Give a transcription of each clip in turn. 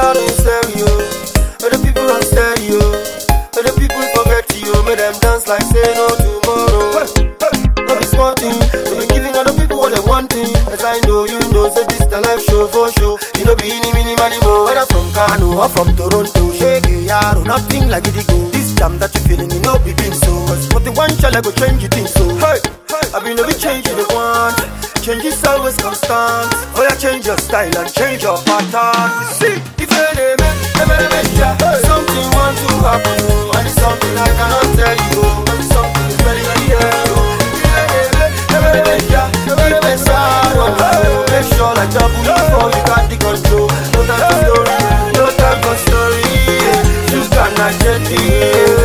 loud in stereo. The people on stereo. The people forget you. Make them dance like say no tomorrow. No be small thing. Be giving other people what they wanting. As I know you know, say this the life show for show. You know be any mini money mo. Whether from Kano or from Toronto, shake it, yaro. Nothing like it go. This jam that you feeling, you know be being so. Cause what the one shall I go change you think so. Hey, I been every change you the want. Change is always constant. Oh yeah, change your style and change your pattern. See, if you dey make, never make ya. Something want to happen, oh, and it's something I cannot tell you. oh, But it's something is very real. oh. If you dey make, never make ya. If it's hard, oh, make sure like double before you got the control. No time for story, no time for story. You cannot get it.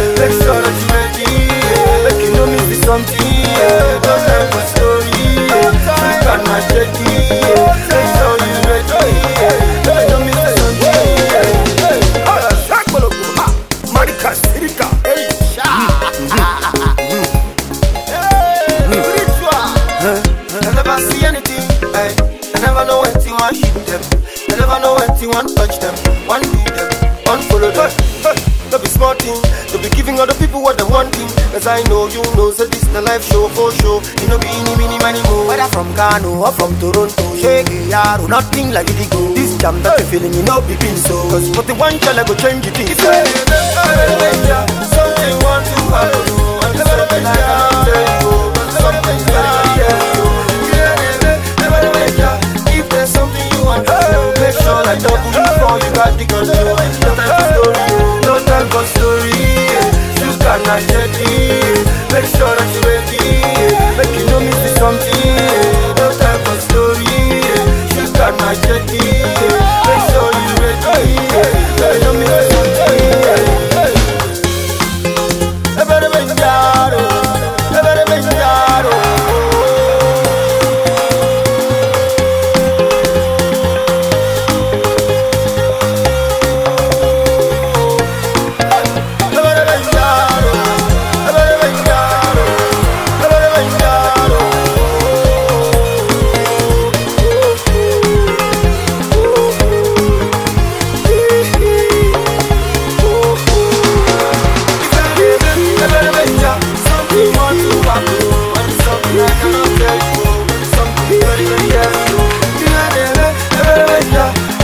Want hit them. I never know when to want touch them. One do them, one follow them. Hey, no be small thing, to be giving other people what they wanting. As I know you know, so this the life show for show. You know be any mini money mo. Whether from Kano or from Toronto, shake it, yaro, nothing like it go. This jam that you feeling, you know be been so. Cause for the one shall I go change it. If you something want to happen, like double before you got the control. No time for story, no time for story. You cannot get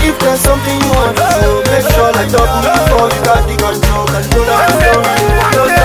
if there's something you want to do, make sure like double before you got the control, control.